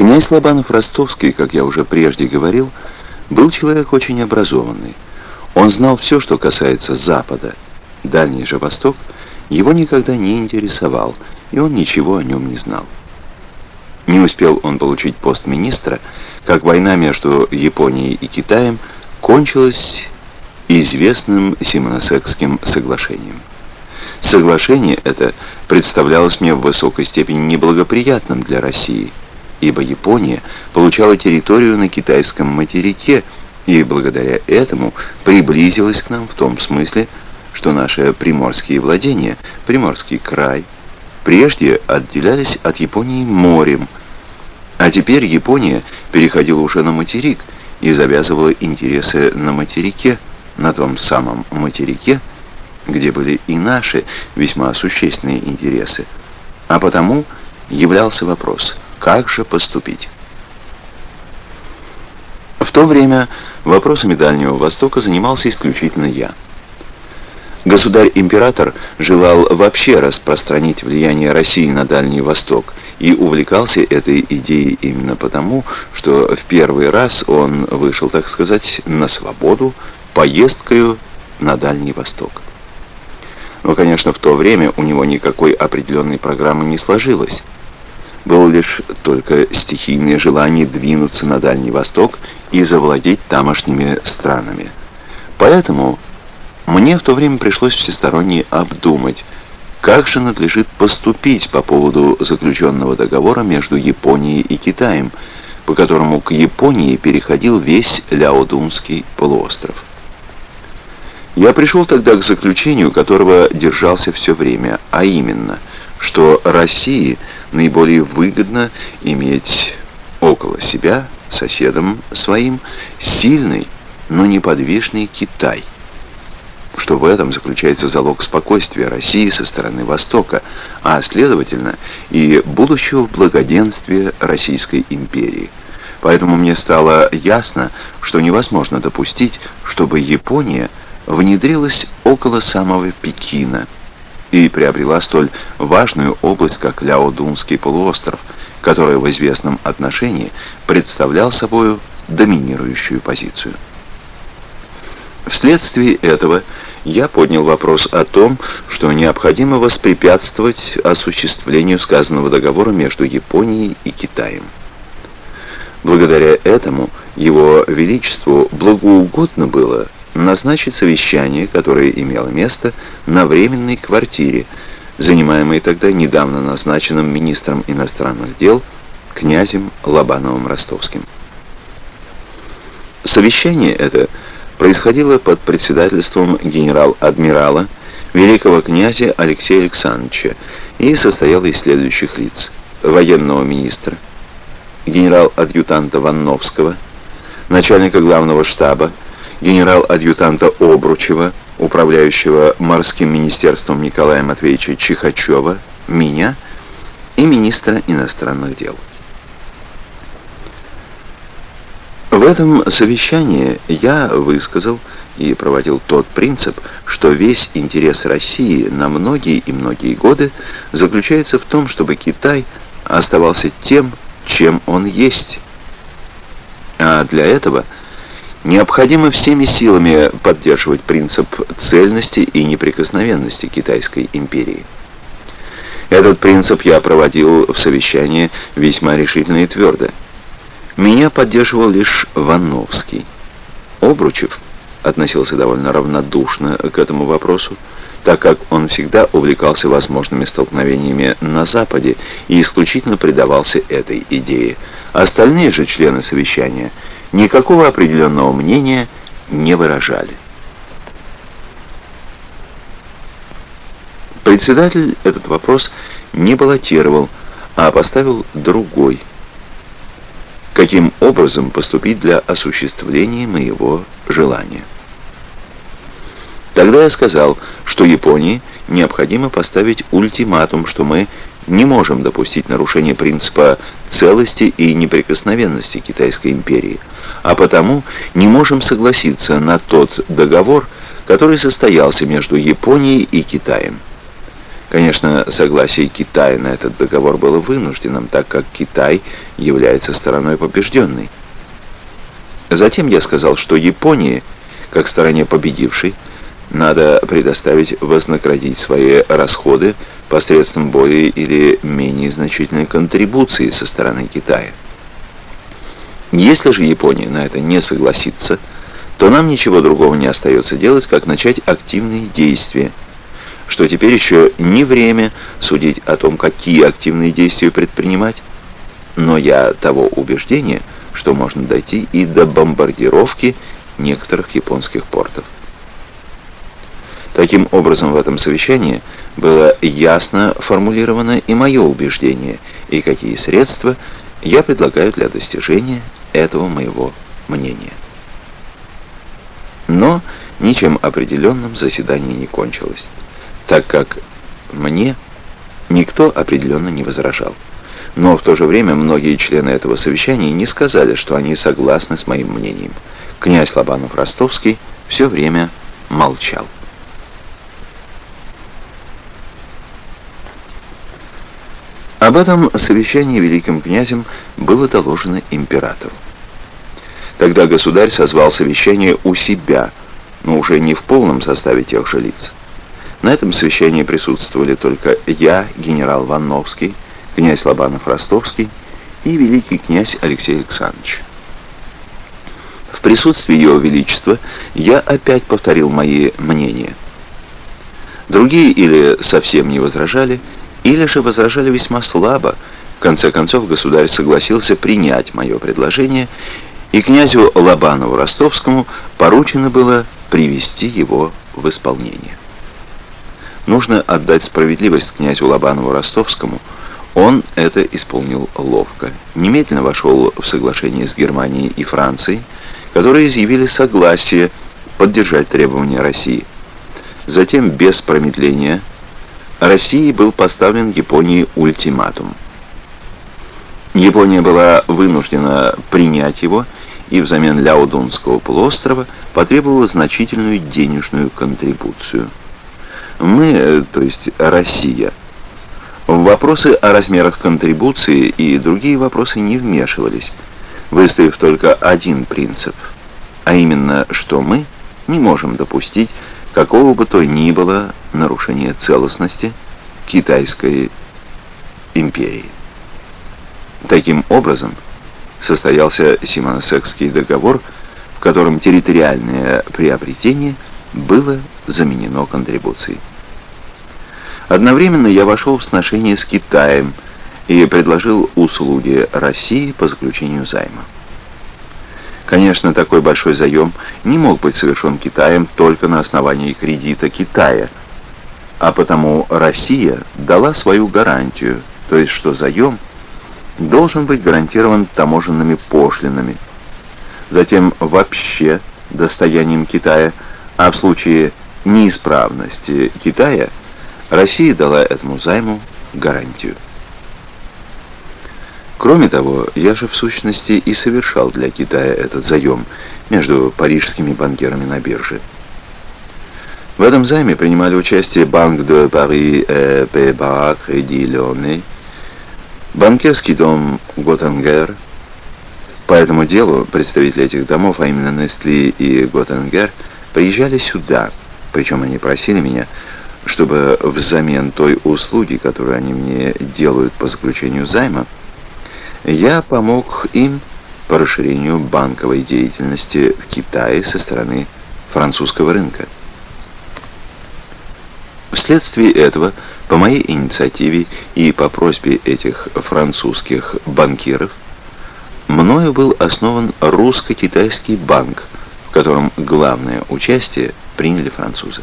Князь Лобанов-Ростовский, как я уже прежде говорил, был человек очень образованный. Он знал все, что касается Запада. Дальний же Восток его никогда не интересовал, и он ничего о нем не знал. Не успел он получить пост министра, как война между Японией и Китаем кончилась известным Симоносекским соглашением. Соглашение это представлялось мне в высокой степени неблагоприятным для России, ибо Япония получала территорию на китайском материке и благодаря этому приблизилась к нам в том смысле, что наши приморские владения, Приморский край, прежде отделялись от Японии морем, а теперь Япония переходила уже на материк и завязывала интересы на материке, на том самом материке, где были и наши весьма существенные интересы. А потому являлся вопрос, как же поступить? В то время вопросами Дальнего Востока занимался исключительно я. Государь-император желал вообще распространить влияние России на Дальний Восток и увлекался этой идеей именно потому, что в первый раз он вышел, так сказать, на свободу поездкою на Дальний Восток. Но, конечно, в то время у него никакой определенной программы не сложилось. Было лишь только стихийное желание двинуться на Дальний Восток и завладеть тамошними странами. Поэтому мне в то время пришлось всесторонне обдумать, как же надлежит поступить по поводу заключенного договора между Японией и Китаем, по которому к Японии переходил весь Ляодунский полуостров. Я пришел тогда к заключению, которого держался все время, а именно, что России наиболее выгодно иметь около себя, соседом своим, сильный, но неподвижный Китай, что в этом заключается залог спокойствия России со стороны Востока, а, следовательно, и будущего благоденствия Российской империи. Поэтому мне стало ясно, что невозможно допустить, чтобы Япония внедрилась около самого Пекина и приобрела столь важную область, как Ляодунский полуостров, который в известном отношении представлял собою доминирующую позицию. Вследствие этого я поднял вопрос о том, что необходимо воспрепятствовать осуществлению сказанного договора между Японией и Китаем. Благодаря этому его величеству благоугодно было назначить совещание, которое имело место на временной квартире, занимаемой тогда недавно назначенным министром иностранных дел князем Лобановым-Ростовским. Совещание это происходило под председательством генерал-адмирала великого князя Алексея Александровича и состояло из следующих лиц. Военного министра, генерал-адъютанта Ванновского, начальника главного штаба, генерал-адъютанта Обручева, управляющего морским министерством Николая Матвеевича Чихачева, меня и министра иностранных дел. В этом совещании я высказал и проводил тот принцип, что весь интерес России на многие и многие годы заключается в том, чтобы Китай оставался тем, чем он есть. А для этого – Необходимо всеми силами поддерживать принцип цельности и неприкосновенности Китайской империи. Этот принцип я проводил в совещании весьма решительно и твердо. Меня поддерживал лишь Вановский. Обручев относился довольно равнодушно к этому вопросу, так как он всегда увлекался возможными столкновениями на Западе и исключительно предавался этой идее. Остальные же члены совещания – никакого определенного мнения не выражали. Председатель этот вопрос не баллотировал, а поставил другой. Каким образом поступить для осуществления моего желания? Тогда я сказал, что Японии необходимо поставить ультиматум, что мы не можем допустить нарушения принципа целости и неприкосновенности Китайской империи, а потому не можем согласиться на тот договор, который состоялся между Японией и Китаем. Конечно, согласие Китая на этот договор было вынужденным, так как Китай является стороной побежденной. Затем я сказал, что Японии, как стороне победившей, надо предоставить вознаградить свои расходы посредством более или менее значительной контрибуции со стороны Китая. Если же Япония на это не согласится, то нам ничего другого не остается делать, как начать активные действия, что теперь еще не время судить о том, какие активные действия предпринимать, но я того убеждения, что можно дойти и до бомбардировки некоторых японских портов. Таким образом, в этом совещании было ясно формулировано и мое убеждение, и какие средства я предлагаю для достижения этого моего мнения. Но ничем определенным заседание не кончилось, так как мне никто определенно не возражал. Но в то же время многие члены этого совещания не сказали, что они согласны с моим мнением. Князь Лобанов-Ростовский все время молчал. Об этом совещании великим князем было доложено императору. Тогда государь созвал совещание у себя, но уже не в полном составе тех же лиц. На этом совещании присутствовали только я, генерал Ванновский, князь Лобанов-Ростовский и великий князь Алексей Александрович. В присутствии Его Величества я опять повторил мои мнения. Другие или совсем не возражали, или же возражали весьма слабо. В конце концов, государь согласился принять мое предложение, и князю Лобанову Ростовскому поручено было привести его в исполнение. Нужно отдать справедливость князю Лобанову Ростовскому. Он это исполнил ловко. Немедленно вошел в соглашение с Германией и Францией, которые изъявили согласие поддержать требования России. Затем, без промедления, России был поставлен Японии ультиматум. Япония была вынуждена принять его и взамен Ляодунского полуострова потребовала значительную денежную контрибуцию. Мы, то есть Россия, в вопросы о размерах контрибуции и другие вопросы не вмешивались, выставив только один принцип, а именно, что мы не можем допустить какого бы то ни было нарушения целостности Китайской империи. Таким образом, состоялся Симоносекский договор, в котором территориальное приобретение было заменено контрибуцией. Одновременно я вошел в сношение с Китаем и предложил услуги России по заключению займа. Конечно, такой большой заем не мог быть совершен Китаем только на основании кредита Китая, а потому Россия дала свою гарантию, то есть что заем должен быть гарантирован таможенными пошлинами, затем вообще достоянием Китая, а в случае неисправности Китая Россия дала этому займу гарантию. Кроме того, я же в сущности и совершал для Китая этот заем между парижскими банкирами на бирже. В этом займе принимали участие Банк де Пари и Пейба Креди Леоне, банкирский дом Готенгер. По этому делу представители этих домов, а именно Нестли и Готенгер, приезжали сюда, причем они просили меня, чтобы взамен той услуги, которую они мне делают по заключению займа, я помог им по расширению банковой деятельности в Китае со стороны французского рынка. Вследствие этого, по моей инициативе и по просьбе этих французских банкиров, мною был основан русско-китайский банк, в котором главное участие приняли французы.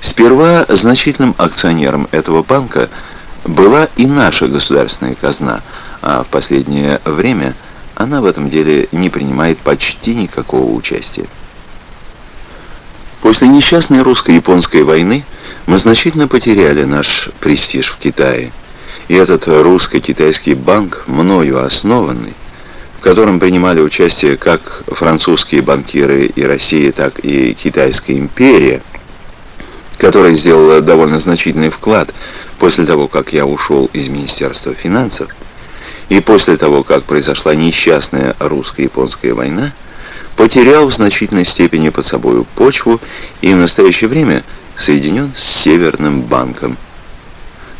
Сперва значительным акционером этого банка – была и наша государственная казна, а в последнее время она в этом деле не принимает почти никакого участия. После несчастной русско-японской войны мы значительно потеряли наш престиж в Китае, и этот русско-китайский банк, мною основанный, в котором принимали участие как французские банкиры и Россия, так и Китайская империя, которая сделала довольно значительный вклад после того, как я ушел из Министерства финансов, и после того, как произошла несчастная русско-японская война, потерял в значительной степени под собою почву и в настоящее время соединен с Северным банком.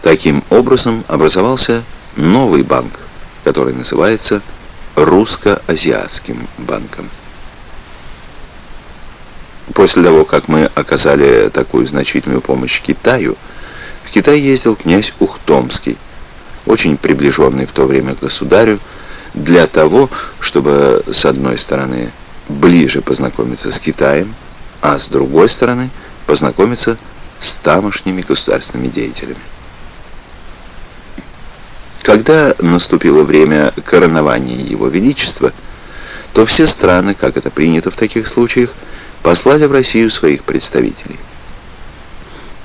Таким образом образовался новый банк, который называется Русско-Азиатским банком. После того, как мы оказали такую значительную помощь Китаю, в Китай ездил князь Ухтомский, очень приближенный в то время к государю, для того, чтобы, с одной стороны, ближе познакомиться с Китаем, а с другой стороны, познакомиться с тамошними государственными деятелями. Когда наступило время коронования Его Величества, то все страны, как это принято в таких случаях, послали в Россию своих представителей.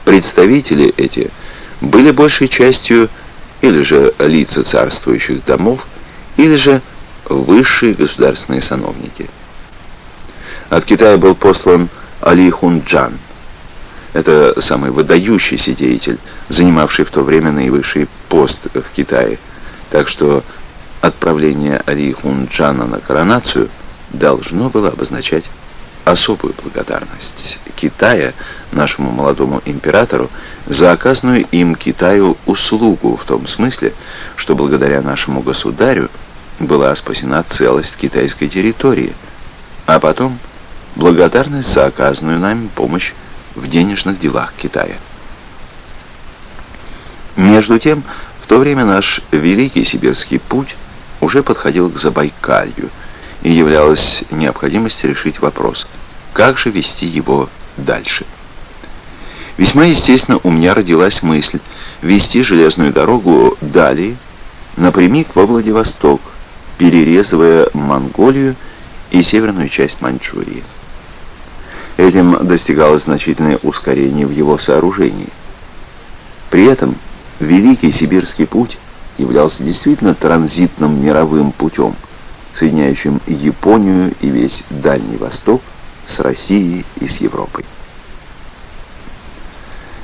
Представители эти были большей частью или же лица царствующих домов, или же высшие государственные сановники. От Китая был послан Али Хунджан. Это самый выдающийся деятель, занимавший в то время наивысший пост в Китае. Так что отправление Али Хунджана на коронацию должно было обозначать особую благодарность Китая нашему молодому императору за оказанную им Китаю услугу в том смысле, что благодаря нашему государю была спасена целость китайской территории, а потом благодарность за оказанную нами помощь в денежных делах Китая. Между тем, в то время наш Великий Сибирский путь уже подходил к Забайкалью, и являлась необходимость решить вопрос, как же вести его дальше. Весьма естественно у меня родилась мысль вести железную дорогу далее, напрямик во Владивосток, перерезывая Монголию и северную часть Маньчжурии. Этим достигалось значительное ускорение в его сооружении. При этом Великий Сибирский путь являлся действительно транзитным мировым путем – соединяющим Японию и весь Дальний Восток с Россией и с Европой.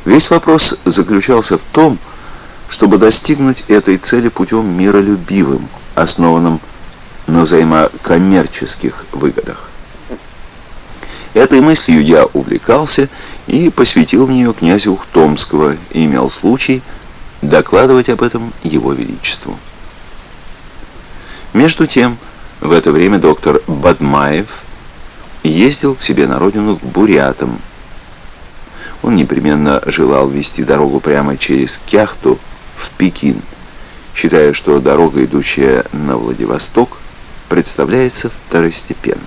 Весь вопрос заключался в том, чтобы достигнуть этой цели путем миролюбивым, основанным на взаимокоммерческих выгодах. Этой мыслью я увлекался и посвятил в нее князю Ухтомского и имел случай докладывать об этом его величеству. Между тем, в это время доктор Бадмаев ездил к себе на родину к бурятам. Он непременно желал вести дорогу прямо через Кяхту в Пекин, считая, что дорога, идущая на Владивосток, представляется второстепенной.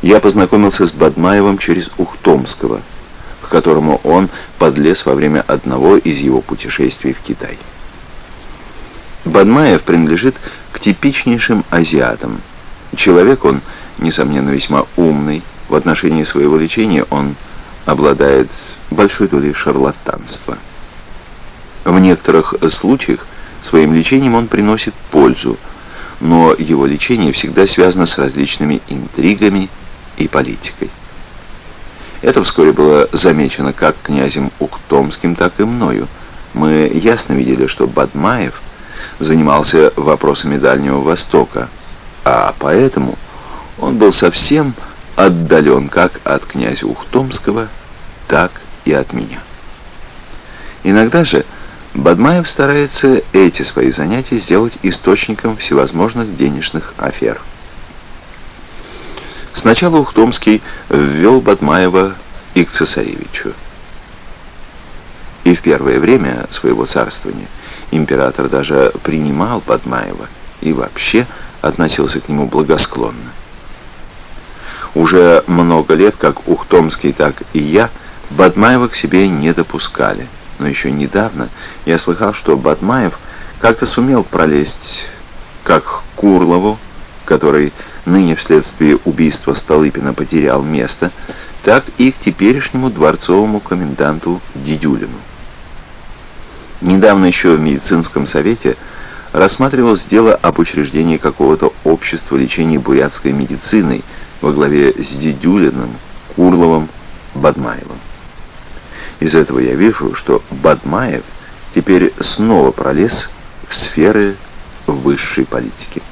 Я познакомился с Бадмаевым через Ухтомского, к которому он подлез во время одного из его путешествий в Китай. Бадмаев принадлежит к типичнейшим азиатам. Человек он, несомненно, весьма умный. В отношении своего лечения он обладает большой долей шарлатанства. В некоторых случаях своим лечением он приносит пользу, но его лечение всегда связано с различными интригами и политикой. Это вскоре было замечено как князем Уктомским, так и мною. Мы ясно видели, что Бадмаев – занимался вопросами Дальнего Востока, а поэтому он был совсем отдален как от князя Ухтомского, так и от меня. Иногда же Бадмаев старается эти свои занятия сделать источником всевозможных денежных афер. Сначала Ухтомский ввел Бадмаева и к цесаревичу. И в первое время своего царствования – Император даже принимал Подмаева и вообще относился к нему благосклонно. Уже много лет, как Ухтомский, так и я, Бадмаева к себе не допускали. Но еще недавно я слыхал, что Бадмаев как-то сумел пролезть как к Курлову, который ныне вследствие убийства Столыпина потерял место, так и к теперешнему дворцовому коменданту Дидюлину. Недавно еще в медицинском совете рассматривалось дело об учреждении какого-то общества лечения бурятской медициной во главе с Дедюлиным, Курловым, Бадмаевым. Из этого я вижу, что Бадмаев теперь снова пролез в сферы высшей политики.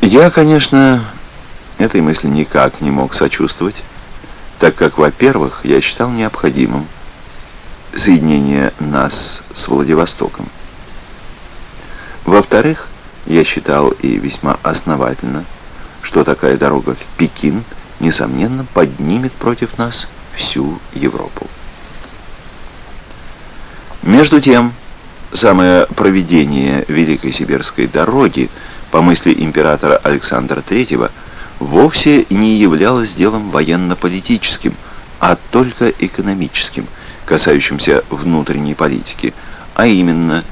Я, конечно, этой мысли никак не мог сочувствовать, так как, во-первых, я считал необходимым соединение нас с Владивостоком. Во-вторых, я считал и весьма основательно, что такая дорога в Пекин, несомненно, поднимет против нас всю Европу. Между тем, самое проведение Великой Сибирской дороги, по мысли императора Александра III, вовсе не являлось делом военно-политическим, а только экономическим, касающимся внутренней политики, а именно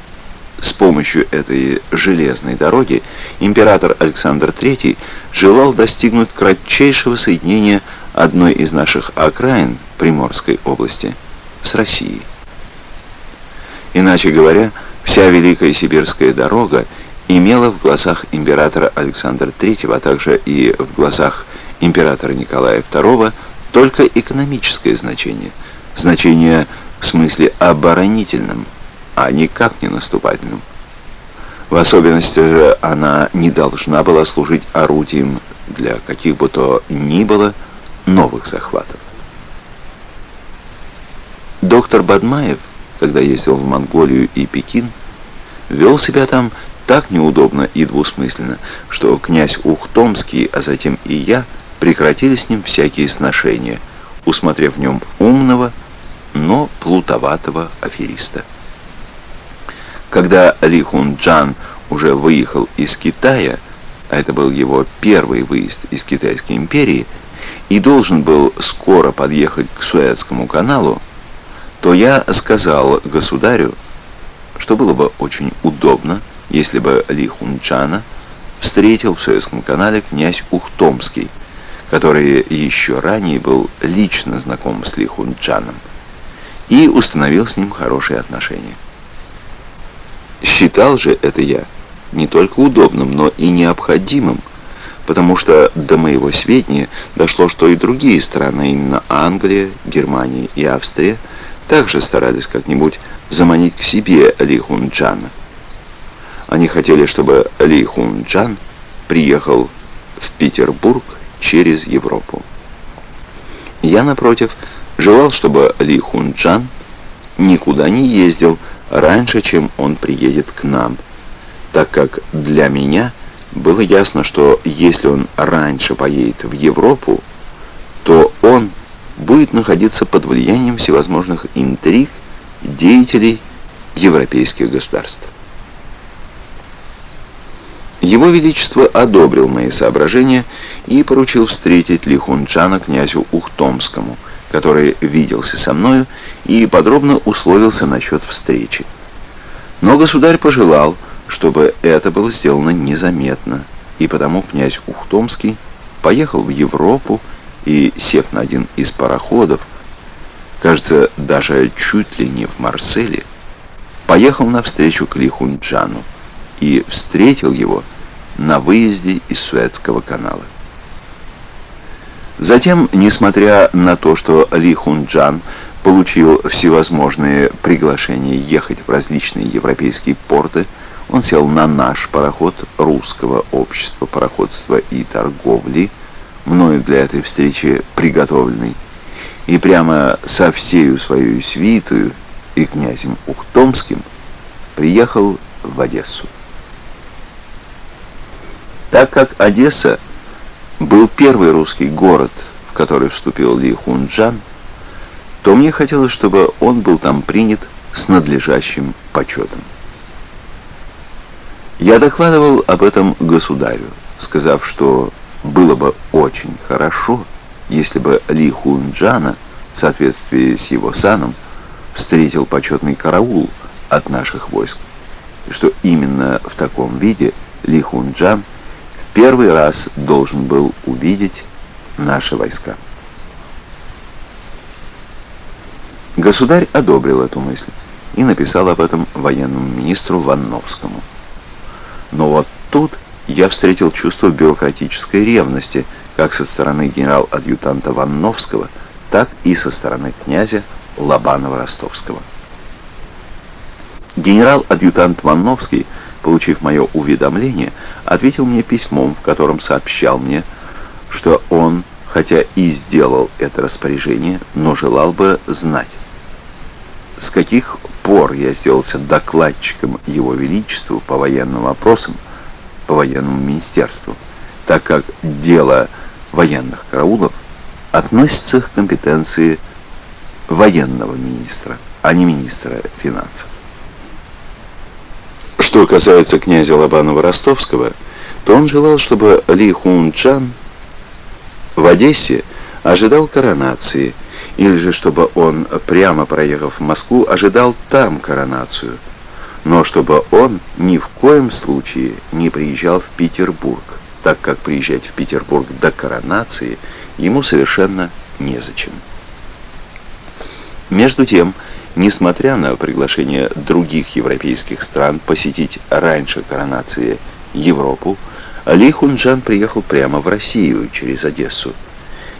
с помощью этой железной дороги император Александр III желал достигнуть кратчайшего соединения одной из наших окраин Приморской области с Россией. Иначе говоря, вся Великая Сибирская дорога имела в глазах императора Александра III, а также и в глазах императора Николая II только экономическое значение, значение в смысле оборонительном, а никак не наступательным. В особенности же она не должна была служить орудием для каких бы то ни было новых захватов. Доктор Бадмаев, когда ездил в Монголию и Пекин, вел себя там так неудобно и двусмысленно, что князь Ухтомский, а затем и я, прекратили с ним всякие сношения, усмотрев в нем умного, но плутоватого афериста. Когда Ли Хун Джан уже выехал из Китая, а это был его первый выезд из Китайской империи, и должен был скоро подъехать к Суэцкому каналу, то я сказал государю, что было бы очень удобно, если бы Ли Хунчана встретил в Суэцком канале князь Ухтомский, который еще ранее был лично знаком с Ли Хунчаном, и установил с ним хорошие отношения. Считал же это я не только удобным, но и необходимым, потому что до моего сведения дошло, что и другие страны, именно Англия, Германия и Австрия, также старались как-нибудь заманить к себе Ли Хунчана. Они хотели, чтобы Ли Хунчан приехал в Петербург через Европу. Я, напротив, желал, чтобы Ли Хунчан никуда не ездил, раньше, чем он приедет к нам, так как для меня было ясно, что если он раньше поедет в Европу, то он будет находиться под влиянием всевозможных интриг деятелей европейских государств. Его Величество одобрил мои соображения и поручил встретить Лихунчана князю Ухтомскому – который виделся со мною и подробно условился насчет встречи. Но государь пожелал, чтобы это было сделано незаметно, и потому князь Ухтомский поехал в Европу и, сев на один из пароходов, кажется, даже чуть ли не в Марселе, поехал навстречу к Лихунджану и встретил его на выезде из Суэцкого канала. Затем, несмотря на то, что Ли Хунджан получил всевозможные приглашения ехать в различные европейские порты, он сел на наш пароход русского общества пароходства и торговли, мною для этой встречи приготовленный, и прямо со всею свою свитую и князем Ухтомским приехал в Одессу. Так как Одесса был первый русский город, в который вступил Ли Хунджан, то мне хотелось, чтобы он был там принят с надлежащим почетом. Я докладывал об этом государю, сказав, что было бы очень хорошо, если бы Ли Хунджана, в соответствии с его саном, встретил почетный караул от наших войск, что именно в таком виде Ли Хунджан – первый раз должен был увидеть наши войска. Государь одобрил эту мысль и написал об этом военному министру Ванновскому. Но вот тут я встретил чувство бюрократической ревности, как со стороны генерал-адъютанта Ванновского, так и со стороны князя Лобанова-Ростовского. Генерал-адъютант Ванновский, получив мое уведомление, ответил мне письмом, в котором сообщал мне, что он, хотя и сделал это распоряжение, но желал бы знать, с каких пор я сделался докладчиком Его Величеству по военным вопросам, по военному министерству, так как дело военных караулов относится к компетенции военного министра, а не министра финансов. Что касается князя Лобанова-Ростовского, то он желал, чтобы Ли Хун-Чан в Одессе ожидал коронации, или же чтобы он, прямо проехав в Москву, ожидал там коронацию, но чтобы он ни в коем случае не приезжал в Петербург, так как приезжать в Петербург до коронации ему совершенно незачем. Между тем, несмотря на приглашение других европейских стран посетить раньше коронации Европу, Ли Хунджан приехал прямо в Россию через Одессу.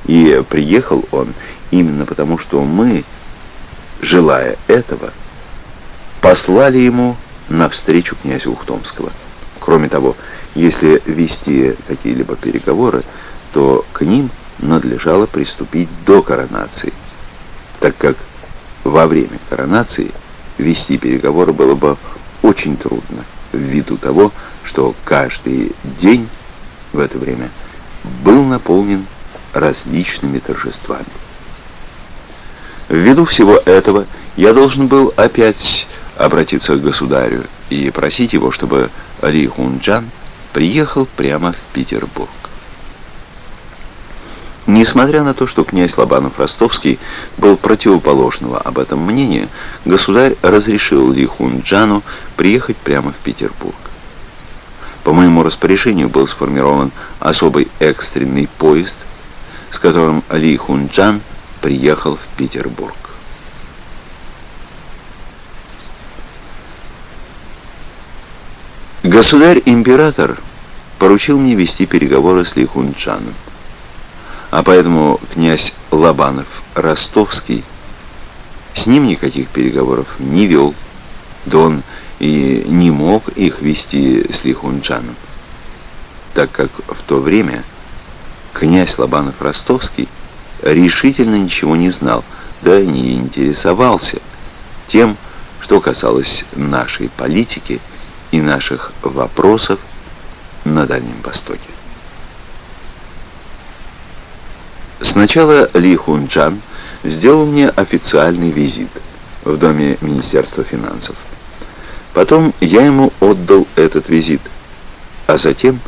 И приехал он именно потому, что мы, желая этого, послали ему навстречу князю Ухтомского. Кроме того, если вести какие-либо переговоры, то к ним надлежало приступить до коронации, так как во время коронации вести переговоры было бы очень трудно, ввиду того, что каждый день в это время был наполнен различными торжествами. Ввиду всего этого я должен был опять обратиться к государю и просить его, чтобы Ли Хунджан приехал прямо в Петербург. Несмотря на то, что князь Лобанов-Ростовский был противоположного об этом мнения, государь разрешил Ли Хунджану приехать прямо в Петербург. По моему распоряжению был сформирован особый экстренный поезд, с которым Ли Хунджан приехал в Петербург. Государь-император поручил мне вести переговоры с Ли Хунджаном. А поэтому князь Лобанов Ростовский с ним никаких переговоров не вел, да он и не мог их вести с Лихунджаном, так как в то время князь Лобанов Ростовский решительно ничего не знал, да не интересовался тем, что касалось нашей политики и наших вопросов на Дальнем Востоке. Сначала Ли Хунчан сделал мне официальный визит в доме Министерства финансов. Потом я ему отдал этот визит, а затем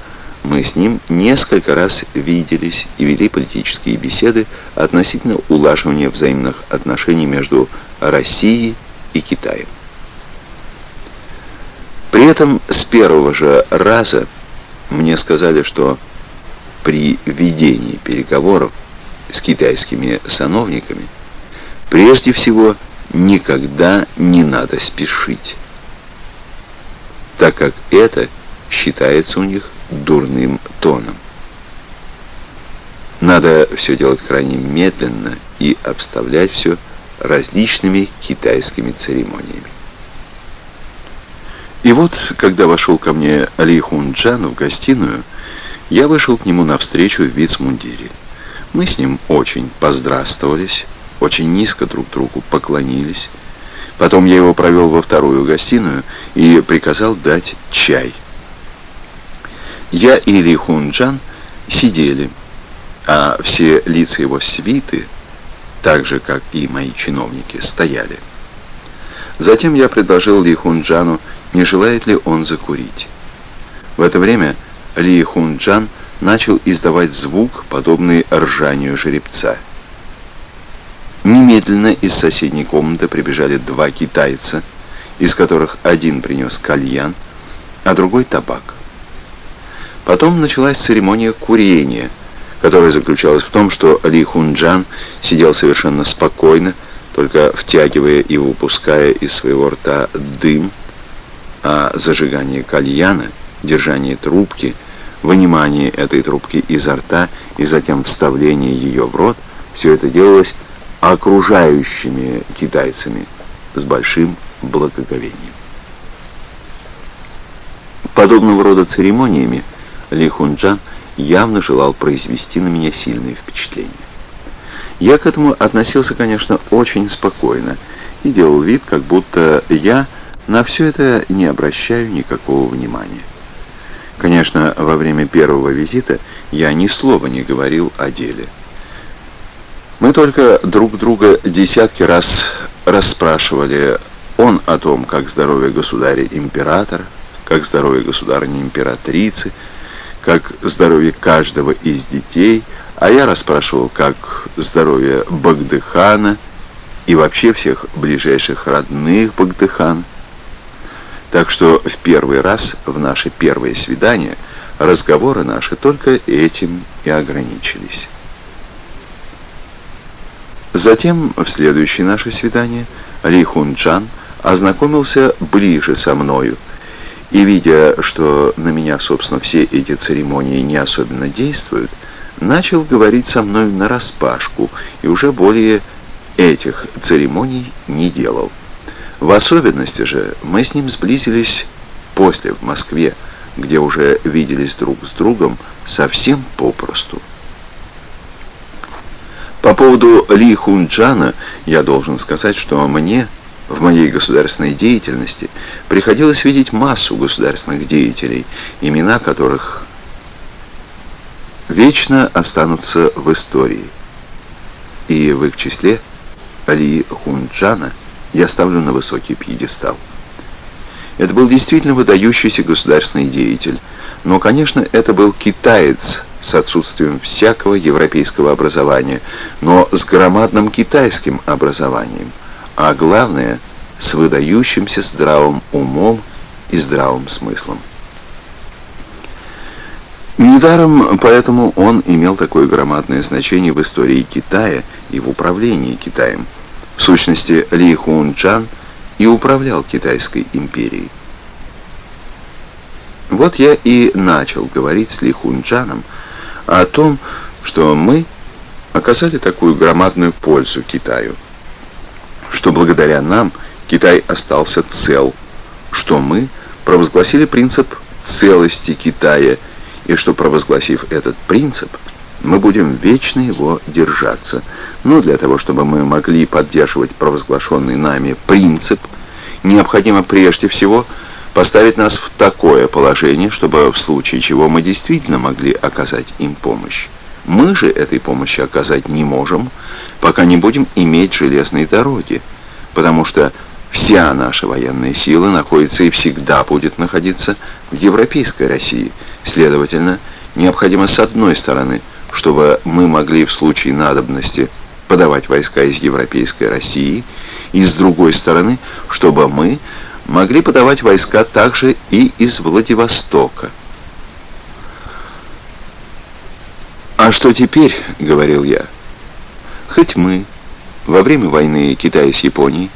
мы с ним несколько раз виделись и вели политические беседы относительно улаживания взаимных отношений между Россией и Китаем. При этом с первого же раза мне сказали, что при ведении переговоров с китайскими сановниками, прежде всего никогда не надо спешить, так как это считается у них дурным тоном. Надо все делать крайне медленно и обставлять все различными китайскими церемониями. И вот, когда вошел ко мне Али Хунджан в гостиную, я вышел к нему навстречу в вицмундире. Мы с ним очень поздравствовались, очень низко друг другу поклонились. Потом я его провел во вторую гостиную и приказал дать чай. Я и Ли Хунджан сидели, а все лица его свиты, так же, как и мои чиновники, стояли. Затем я предложил Ли Хунджану, не желает ли он закурить. В это время Ли Хунджан начал издавать звук, подобный ржанию жеребца. Немедленно из соседней комнаты прибежали два китайца, из которых один принес кальян, а другой табак. Потом началась церемония курения, которая заключалась в том, что Ли Хунджан сидел совершенно спокойно, только втягивая и выпуская из своего рта дым, а зажигание кальяна, держание трубки – вынимание этой трубки изо рта и затем вставление ее в рот, все это делалось окружающими китайцами с большим благоговением. Подобного рода церемониями Ли Хунджан явно желал произвести на меня сильное впечатление. Я к этому относился, конечно, очень спокойно и делал вид, как будто я на все это не обращаю никакого внимания. Конечно, во время первого визита я ни слова не говорил о деле. Мы только друг друга десятки раз расспрашивали он о том, как здоровье государя-императора, как здоровье государыни-императрицы, как здоровье каждого из детей, а я расспрашивал, как здоровье Багдыхана и вообще всех ближайших родных Багдыхана. Так что в первый раз в наше первое свидание разговоры наши только этим и ограничились. Затем, в следующее наше свидание, Ли Хунчан ознакомился ближе со мною, и, видя, что на меня, собственно, все эти церемонии не особенно действуют, начал говорить со мной нараспашку и уже более этих церемоний не делал. В особенности же мы с ним сблизились после в Москве, где уже виделись друг с другом совсем попросту. По поводу Ли Хунджана я должен сказать, что мне в моей государственной деятельности приходилось видеть массу государственных деятелей, имена которых вечно останутся в истории. И в их числе Ли Хунджана – я ставлю на высокий пьедестал. Это был действительно выдающийся государственный деятель, но, конечно, это был китаец с отсутствием всякого европейского образования, но с громадным китайским образованием, а главное, с выдающимся здравым умом и здравым смыслом. Недаром поэтому он имел такое громадное значение в истории Китая и в управлении Китаем – в сущности, Ли Хунчан и управлял Китайской империей. Вот я и начал говорить с Ли Хунчаном о том, что мы оказали такую громадную пользу Китаю, что благодаря нам Китай остался цел, что мы провозгласили принцип целости Китая, и что, провозгласив этот принцип, мы будем вечно его держаться. Но для того, чтобы мы могли поддерживать провозглашенный нами принцип, необходимо прежде всего поставить нас в такое положение, чтобы в случае чего мы действительно могли оказать им помощь. Мы же этой помощи оказать не можем, пока не будем иметь железные дороги, потому что вся наша военная сила находится и всегда будет находиться в европейской России. Следовательно, необходимо с одной стороны – чтобы мы могли в случае надобности подавать войска из Европейской России, и с другой стороны, чтобы мы могли подавать войска также и из Владивостока. «А что теперь?» — говорил я. «Хоть мы во время войны Китая с Японией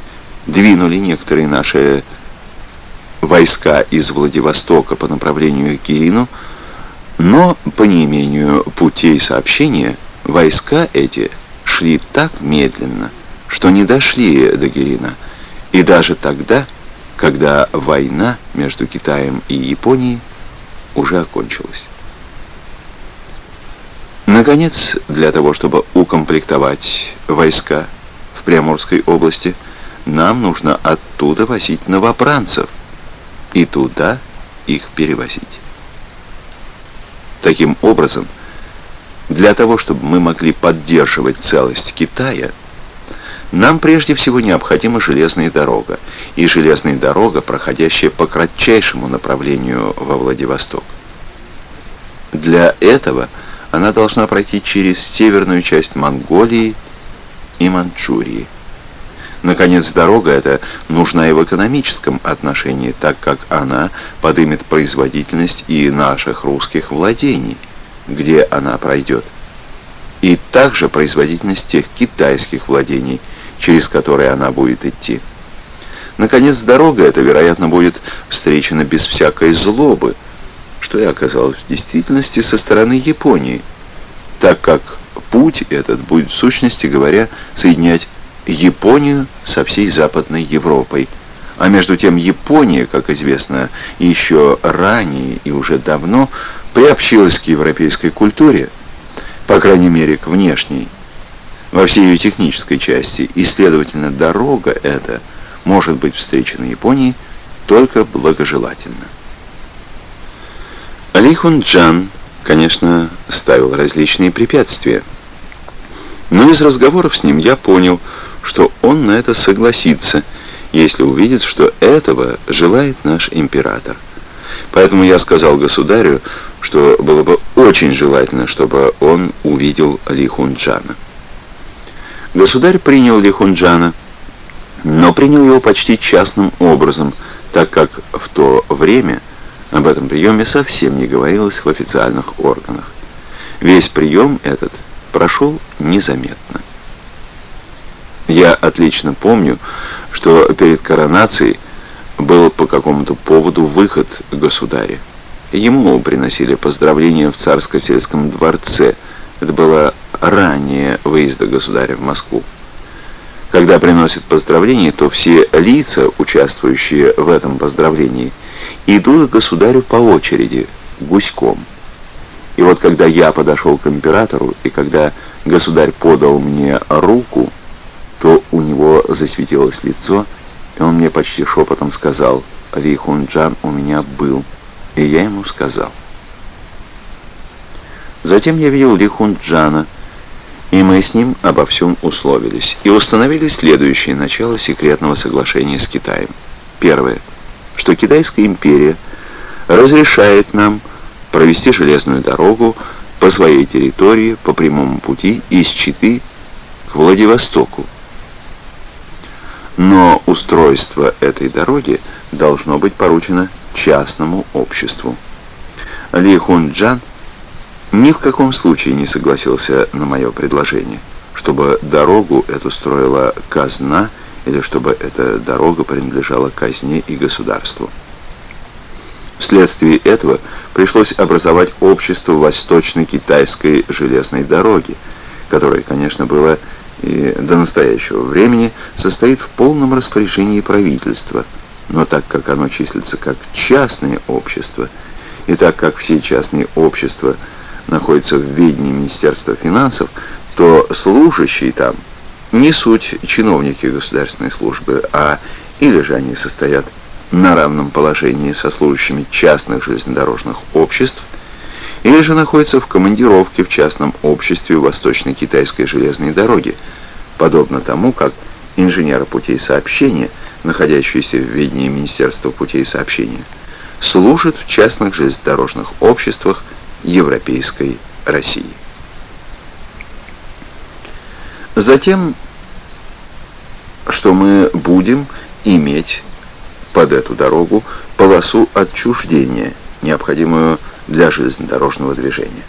двинули некоторые наши войска из Владивостока по направлению к Гирину, но по неимению путей сообщения войска эти шли так медленно, что не дошли до Гирина, и даже тогда, когда война между Китаем и Японией уже окончилась. Наконец, для того, чтобы укомплектовать войска в Приморской области, нам нужно оттуда возить новобранцев и туда их перевозить. Таким образом, для того, чтобы мы могли поддерживать целость Китая, нам прежде всего необходима железная дорога, и железная дорога, проходящая по кратчайшему направлению во Владивосток. Для этого она должна пройти через северную часть Монголии и Манчжурии. Наконец, дорога эта нужна и в экономическом отношении, так как она подымет производительность и наших русских владений, где она пройдет, и также производительность тех китайских владений, через которые она будет идти. Наконец, дорога эта, вероятно, будет встречена без всякой злобы, что и оказалось в действительности со стороны Японии, так как путь этот будет в сущности говоря соединять Японию со всей Западной Европой. А между тем Япония, как известно, еще ранее и уже давно приобщилась к европейской культуре, по крайней мере к внешней, во всей ее технической части, и, следовательно, дорога эта может быть встречена Японией только благожелательно. Али Хунджан, конечно, ставил различные препятствия, но из разговоров с ним я понял, что он на это согласится, если увидит, что этого желает наш император. Поэтому я сказал государю, что было бы очень желательно, чтобы он увидел Ли Хунджана. Государь принял Ли Хунджана, но принял его почти частным образом, так как в то время об этом приеме совсем не говорилось в официальных органах. Весь прием этот прошел незаметно. Я отлично помню, что перед коронацией был по какому-то поводу выход государя. Ему приносили поздравления в царско-сельском дворце. Это было ранее выезда государя в Москву. Когда приносят поздравления, то все лица, участвующие в этом поздравлении, идут к государю по очереди, гуськом. И вот когда я подошел к императору, и когда государь подал мне руку, то у него засветилось лицо, и он мне почти шепотом сказал, «Ли Хунджан у меня был». И я ему сказал. Затем я видел Ли Хунджана, и мы с ним обо всем условились и установили следующее начало секретного соглашения с Китаем. Первое, что Китайская империя разрешает нам провести железную дорогу по своей территории по прямому пути из Читы к Владивостоку. Но устройство этой дороги должно быть поручено частному обществу. Ли Хунджан ни в каком случае не согласился на мое предложение, чтобы дорогу эту строила казна или чтобы эта дорога принадлежала казне и государству. Вследствие этого пришлось образовать общество Восточно-Китайской железной дороги, которое, конечно, было и до настоящего времени состоит в полном распоряжении правительства, но так как оно числится как частное общество, и так как все частные общества – находится в ведении Министерства финансов, то служащие там не суть чиновники государственной службы, а или же они состоят на равном положении со служащими частных железнодорожных обществ, или же находятся в командировке в частном обществе Восточной Китайской железной дороги, подобно тому, как инженеры путей сообщения, находящиеся в ведении Министерства путей сообщения, служат в частных железнодорожных обществах европейской России. Затем, что мы будем иметь под эту дорогу полосу отчуждения, необходимую для железнодорожного движения.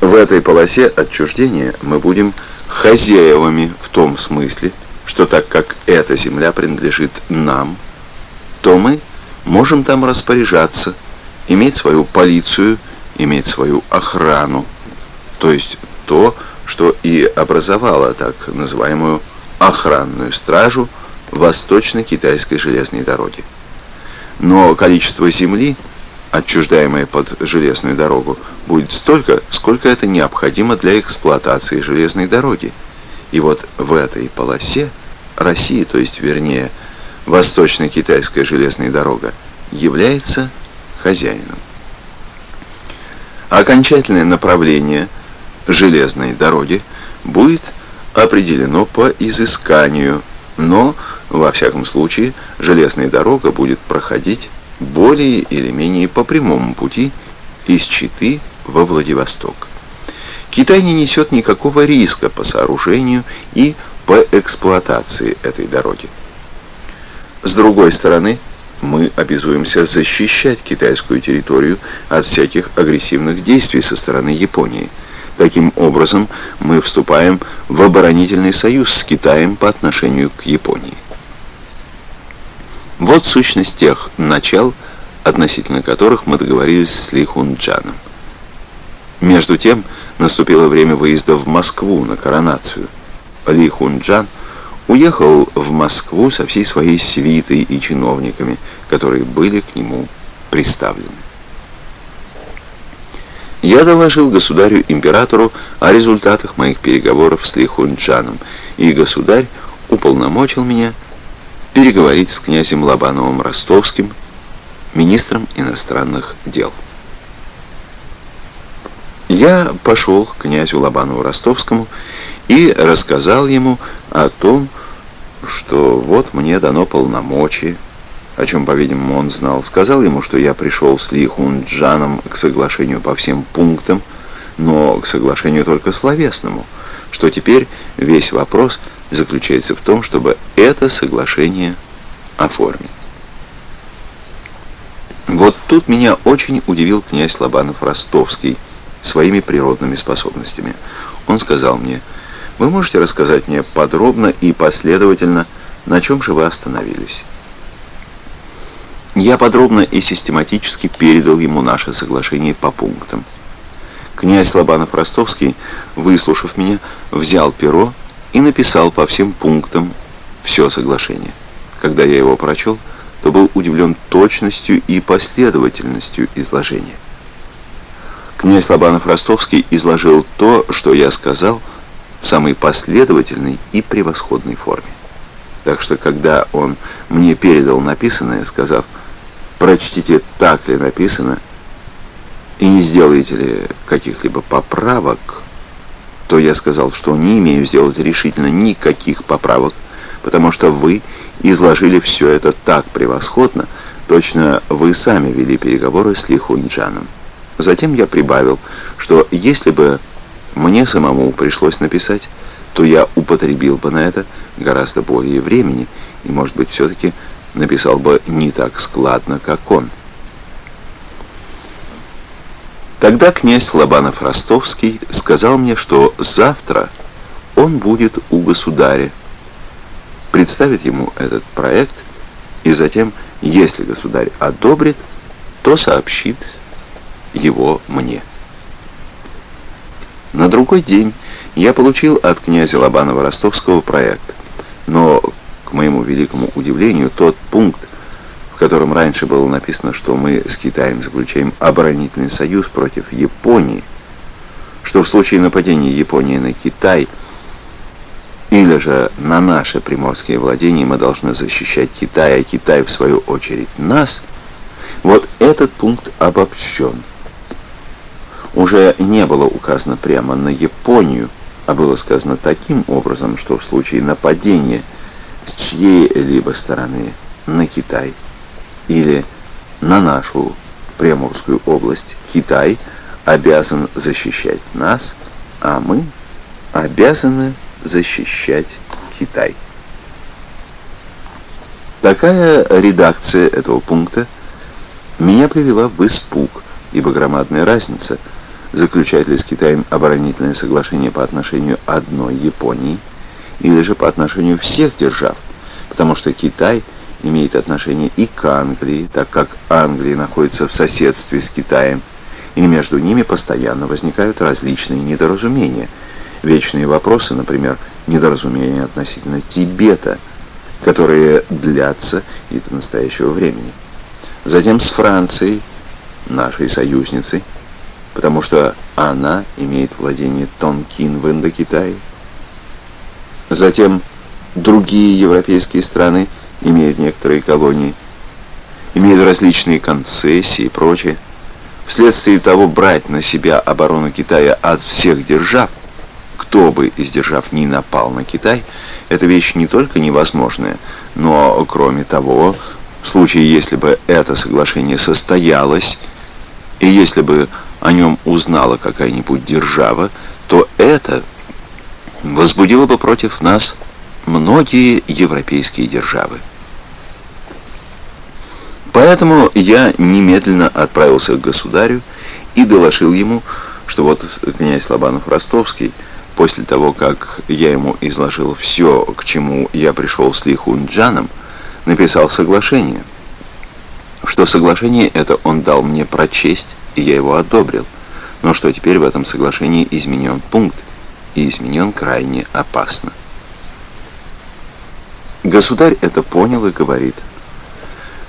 В этой полосе отчуждения мы будем хозяевами в том смысле, что так как эта земля принадлежит нам, то мы можем там распоряжаться, иметь свою полицию, иметь свою охрану, то есть то, что и образовало так называемую охранную стражу Восточно-Китайской железной дороги. Но количество земли, отчуждаемое под железную дорогу, будет столько, сколько это необходимо для эксплуатации железной дороги. И вот в этой полосе Россия, то есть вернее Восточно-Китайская железная дорога, является хозяином. Окончательное направление железной дороги будет определено по изысканию, но, во всяком случае, железная дорога будет проходить более или менее по прямому пути из Читы во Владивосток. Китай не несет никакого риска по сооружению и по эксплуатации этой дороги. С другой стороны, мы обязуемся защищать китайскую территорию от всяких агрессивных действий со стороны Японии. Таким образом, мы вступаем в оборонительный союз с Китаем по отношению к Японии. Вот сущность тех начал, относительно которых мы договорились с Ли Хунджаном. Между тем, наступило время выезда в Москву на коронацию. Ли Хунджан уехал в Москву со всей своей свитой и чиновниками, которые были к нему представлены. Я доложил государю-императору о результатах моих переговоров с Ли Хунджаном, и государь уполномочил меня переговорить с князем Лобановым Ростовским, министром иностранных дел. Я пошел к князю Лобанову Ростовскому и рассказал ему о том, что вот мне дано полномочия, о чем, по-видимому, он знал. Сказал ему, что я пришел с Ли Хунджаном к соглашению по всем пунктам, но к соглашению только словесному, что теперь весь вопрос заключается в том, чтобы это соглашение оформить. Вот тут меня очень удивил князь Лобанов-Ростовский своими природными способностями. Он сказал мне, «Вы можете рассказать мне подробно и последовательно, на чем же вы остановились?» Я подробно и систематически передал ему наше соглашение по пунктам. Князь Лобанов-Ростовский, выслушав меня, взял перо и написал по всем пунктам все соглашение. Когда я его прочел, то был удивлен точностью и последовательностью изложения. Князь Лобанов-Ростовский изложил то, что я сказал, в самой последовательной и превосходной форме. Так что, когда он мне передал написанное, сказав прочтите, так ли написано, и не сделаете ли каких-либо поправок, то я сказал, что не имею сделать решительно никаких поправок, потому что вы изложили все это так превосходно, точно вы сами вели переговоры с Ли Хунджаном. Затем я прибавил, что если бы мне самому пришлось написать, то я употребил бы на это гораздо более времени, и, может быть, все-таки написал бы не так складно, как он. Тогда князь Лобанов-Ростовский сказал мне, что завтра он будет у государя, представит ему этот проект, и затем, если государь одобрит, то сообщит его мне. На другой день я получил от князя Лобанова-Ростовского проект, но к моему великому удивлению, тот пункт, в котором раньше было написано, что мы с Китаем заключаем оборонительный союз против Японии, что в случае нападения Японии на Китай или же на наши приморские владения мы должны защищать Китай, а Китай, в свою очередь, нас, вот этот пункт обобщен. Уже не было указано прямо на Японию, а было сказано таким образом, что в случае нападения с чьей-либо стороны на Китай или на нашу Приморскую область, Китай обязан защищать нас, а мы обязаны защищать Китай. Такая редакция этого пункта меня привела в испуг, ибо громадная разница, заключать ли с Китаем оборонительное соглашение по отношению одной Японии – или же по отношению всех держав, потому что Китай имеет отношение и к Англии, так как Англия находится в соседстве с Китаем, и между ними постоянно возникают различные недоразумения. Вечные вопросы, например, недоразумения относительно Тибета, которые длятся и до настоящего времени. Затем с Францией, нашей союзницей, потому что она имеет владение Тонкин в Индокитае, Затем другие европейские страны имеют некоторые колонии, имеют различные концессии и прочее. Вследствие того брать на себя оборону Китая от всех держав, кто бы из держав ни напал на Китай, это вещь не только невозможная, но, кроме того, в случае, если бы это соглашение состоялось, и если бы о нем узнала какая-нибудь держава, то это возбудило бы против нас многие европейские державы. Поэтому я немедленно отправился к государю и доложил ему, что вот князь Лобанов-Ростовский, после того, как я ему изложил все, к чему я пришел с Ли Хунджаном, написал соглашение, что соглашение это он дал мне прочесть, и я его одобрил, но что теперь в этом соглашении изменен пункт, и изменен крайне опасно. Государь это понял и говорит,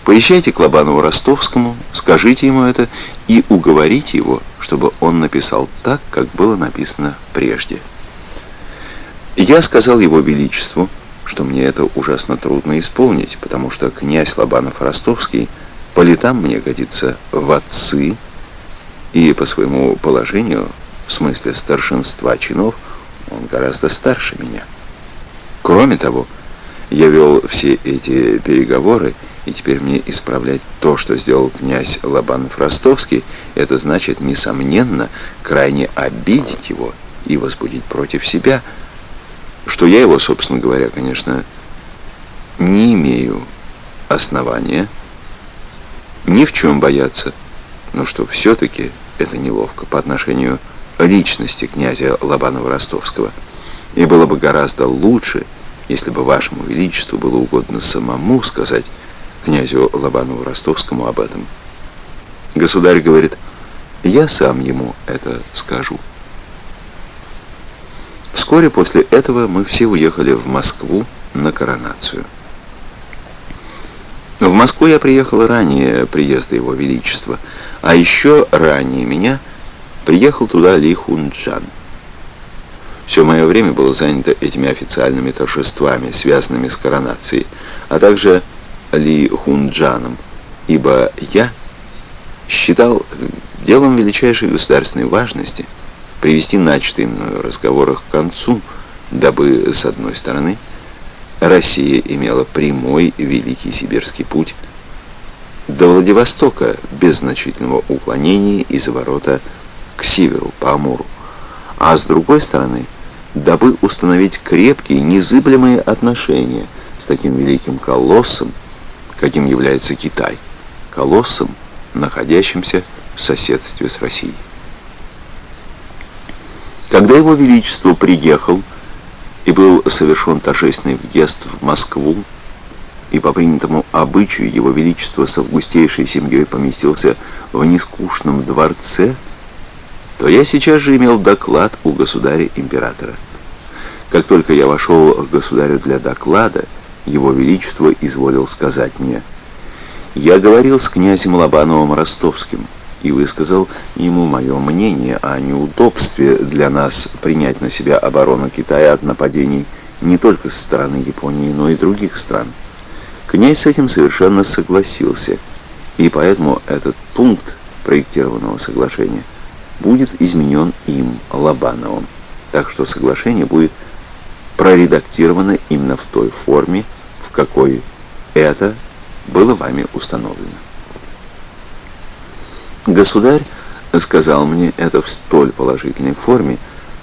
«Поезжайте к Лобанову-Ростовскому, скажите ему это и уговорите его, чтобы он написал так, как было написано прежде». Я сказал его величеству, что мне это ужасно трудно исполнить, потому что князь Лобанов-Ростовский по летам мне годится в отцы, и по своему положению, в смысле старшинства чинов, он гораздо старше меня. Кроме того, я вел все эти переговоры, и теперь мне исправлять то, что сделал князь Лобанов-Ростовский, это значит, несомненно, крайне обидеть его и возбудить против себя, что я его, собственно говоря, конечно, не имею основания ни в чем бояться, но что все-таки это неловко по отношению личности князя Лобанова-Ростовского, и было бы гораздо лучше, если бы вашему величеству было угодно самому сказать князю Лобанову-Ростовскому об этом. Государь говорит, я сам ему это скажу. Вскоре после этого мы все уехали в Москву на коронацию. В Москву я приехал ранее приезда Его Величества, а еще ранее меня приехал туда Ли Хунджан. Все мое время было занято этими официальными торжествами, связанными с коронацией, а также Ли Хунджаном, ибо я считал делом величайшей государственной важности привести начатые мною разговоры к концу, дабы, с одной стороны, Россия имела прямой Великий Сибирский путь до Владивостока без значительного уклонения из ворота к северу, по Амуру, а с другой стороны, дабы установить крепкие, незыблемые отношения с таким великим колоссом, каким является Китай, колоссом, находящимся в соседстве с Россией. Когда его величество приехал и был совершен торжественный въезд в Москву, и по принятому обычаю его величество с августейшей семьей поместился в нескучном дворце, то я сейчас же имел доклад у государя-императора. Как только я вошел к государю для доклада, его величество изволил сказать мне, «Я говорил с князем Лобановым Ростовским» и высказал ему мое мнение о неудобстве для нас принять на себя оборону Китая от нападений не только со стороны Японии, но и других стран. Князь с этим совершенно согласился, и поэтому этот пункт проектированного соглашения будет изменен им, Лобановым. Так что соглашение будет проредактировано именно в той форме, в какой это было вами установлено. Государь сказал мне это в столь положительной форме,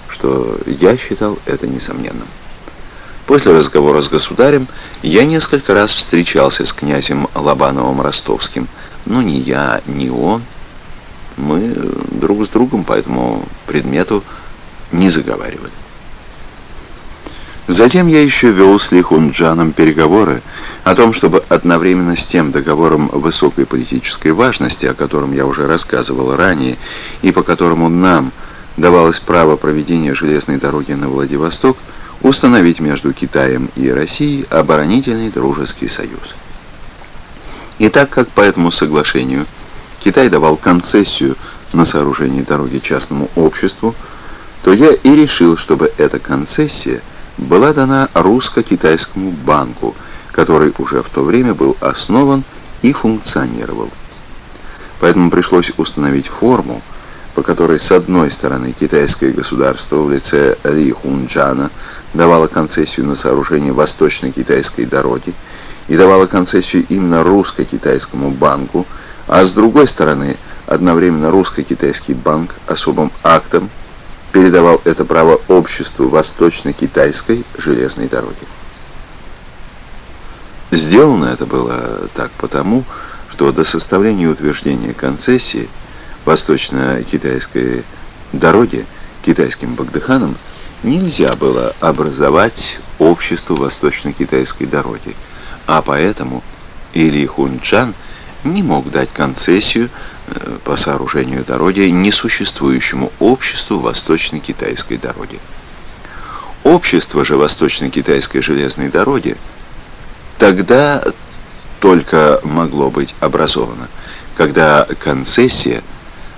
что я считал это несомненным. После разговора с государем я несколько раз встречался с князем Лобановым Ростовским, но ни я, ни он, мы друг с другом по этому предмету не заговаривали. Затем я еще вел с Лихунджаном переговоры о том, чтобы одновременно с тем договором высокой политической важности, о котором я уже рассказывал ранее, и по которому нам давалось право проведения железной дороги на Владивосток, установить между Китаем и Россией оборонительный дружеский союз. И так как по этому соглашению Китай давал концессию на сооружение дороги частному обществу, то я и решил, чтобы эта концессия была дана русско-китайскому банку, который уже в то время был основан и функционировал. Поэтому пришлось установить форму, по которой с одной стороны китайское государство в лице Ли Хунджана давало концессию на сооружение восточно-китайской дороги и давало концессию именно русско-китайскому банку, а с другой стороны одновременно русско-китайский банк особым актом передавал это право обществу восточно-китайской железной дороги. Сделано это было так потому, что до составления утверждения концессии восточно-китайской дороги китайским Багдыханом нельзя было образовать общество восточно-китайской дороги, а поэтому Или Хунчан не мог дать концессию э, по сооружению дороги несуществующему обществу Восточно-Китайской дороги. Общество же Восточно-Китайской железной дороги тогда только могло быть образовано, когда концессия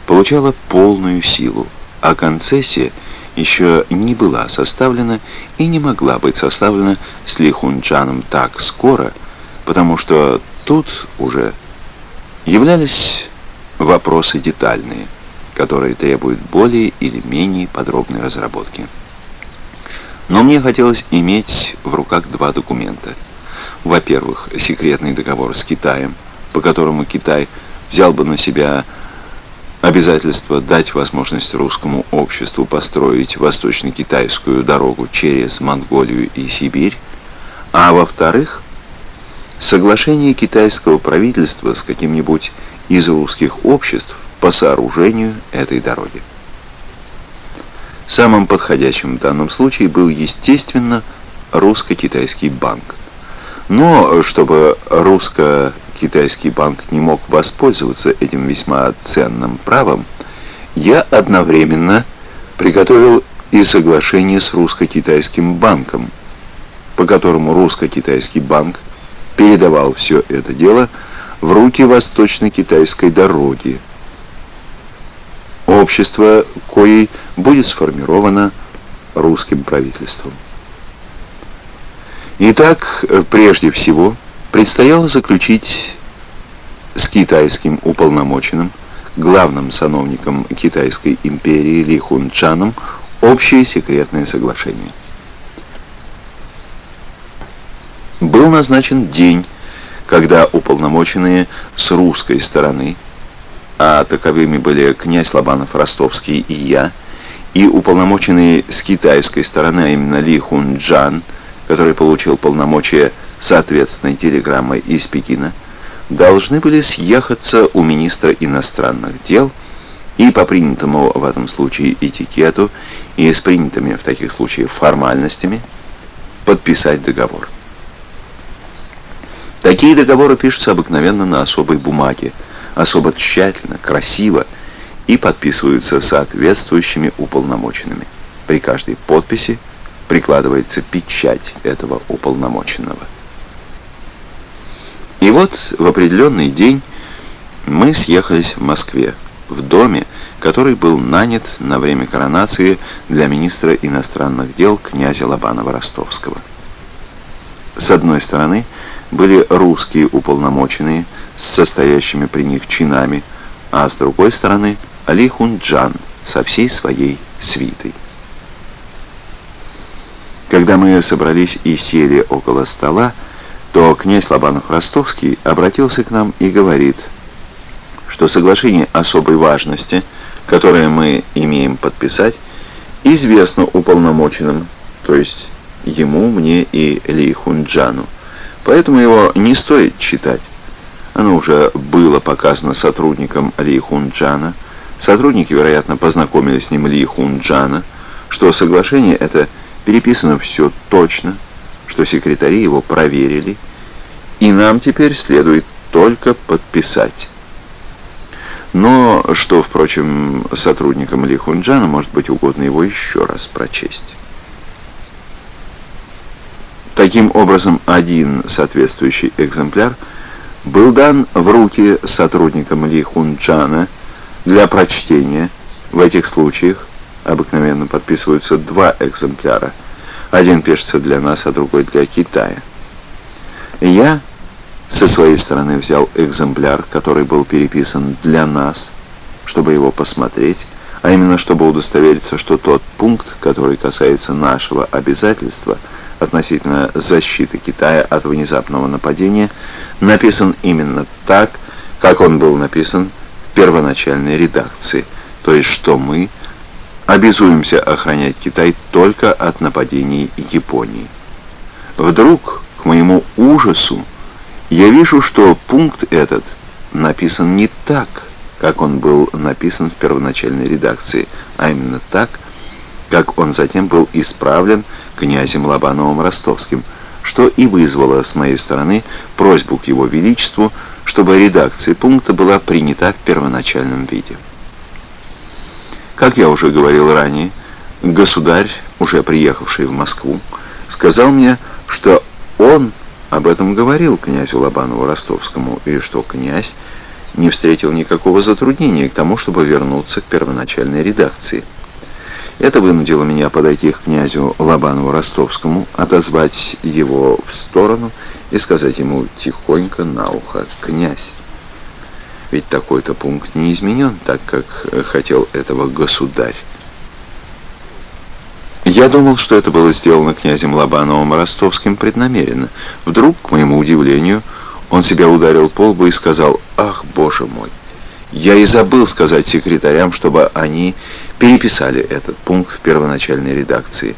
получала полную силу, а концессия еще не была составлена и не могла быть составлена с Ли Хунчаном так скоро, потому что тут уже являлись вопросы детальные, которые требуют более или менее подробной разработки. Но мне хотелось иметь в руках два документа. Во-первых, секретный договор с Китаем, по которому Китай взял бы на себя обязательство дать возможность русскому обществу построить восточно-китайскую дорогу через Монголию и Сибирь, а во-вторых, соглашение китайского правительства с каким-нибудь из русских обществ по сооружению этой дороги. Самым подходящим в данном случае был, естественно, русско-китайский банк. Но чтобы русско-китайский банк не мог воспользоваться этим весьма ценным правом, я одновременно приготовил и соглашение с русско-китайским банком, по которому русско-китайский банк передавал все это дело в руки восточно-китайской дороги. Общество, коей будет сформировано русским правительством. Итак, прежде всего, предстояло заключить с китайским уполномоченным, главным сановником Китайской империи Ли Хунчаном, общее секретное соглашение. Был назначен день, когда уполномоченные с русской стороны, а таковыми были князь Лобанов Ростовский и я, и уполномоченные с китайской стороны, а именно Ли Хунджан, который получил полномочия соответственной телеграммой из Пекина, должны были съехаться у министра иностранных дел и по принятому в этом случае этикету и с принятыми в таких случаях формальностями подписать договор. Такие договоры пишутся обыкновенно на особой бумаге, особо тщательно, красиво и подписываются соответствующими уполномоченными. При каждой подписи прикладывается печать этого уполномоченного. И вот в определенный день мы съехались в Москве, в доме, который был нанят на время коронации для министра иностранных дел князя Лобанова-Ростовского. С одной стороны были русские уполномоченные с состоящими при них чинами, а с другой стороны Али Хунджан со всей своей свитой. Когда мы собрались и сели около стола, то князь Лобанов-Ростовский обратился к нам и говорит, что соглашение особой важности, которое мы имеем подписать, известно уполномоченным, то есть ему, мне и Ли Хунджану. Поэтому его не стоит читать. Оно уже было показано сотрудникам Ли Хунджана. Сотрудники, вероятно, познакомились с ним Ли Хунджана, что соглашение это – переписано все точно, что секретари его проверили, и нам теперь следует только подписать. Но, что, впрочем, сотрудникам Ли Хунджана может быть угодно его еще раз прочесть. Таким образом, один соответствующий экземпляр был дан в руки сотрудникам Ли Хунджана для прочтения в этих случаях обыкновенно подписываются два экземпляра. Один пишется для нас, а другой для Китая. Я со своей стороны взял экземпляр, который был переписан для нас, чтобы его посмотреть, а именно чтобы удостовериться, что тот пункт, который касается нашего обязательства относительно защиты Китая от внезапного нападения, написан именно так, как он был написан в первоначальной редакции, то есть что мы – обязуемся охранять Китай только от нападений Японии. Вдруг, к моему ужасу, я вижу, что пункт этот написан не так, как он был написан в первоначальной редакции, а именно так, как он затем был исправлен князем Лобановым Ростовским, что и вызвало с моей стороны просьбу к Его Величеству, чтобы редакция пункта была принята в первоначальном виде. Как я уже говорил ранее, государь, уже приехавший в Москву, сказал мне, что он об этом говорил князю Лобанову Ростовскому, и что князь не встретил никакого затруднения к тому, чтобы вернуться к первоначальной редакции. Это вынудило меня подойти к князю Лобанову Ростовскому, отозвать его в сторону и сказать ему тихонько на ухо «Князь». Ведь такой-то пункт не изменен, так как хотел этого государь. Я думал, что это было сделано князем Лобановым Ростовским преднамеренно. Вдруг, к моему удивлению, он себя ударил по лбу и сказал «Ах, боже мой!» Я и забыл сказать секретарям, чтобы они переписали этот пункт в первоначальной редакции.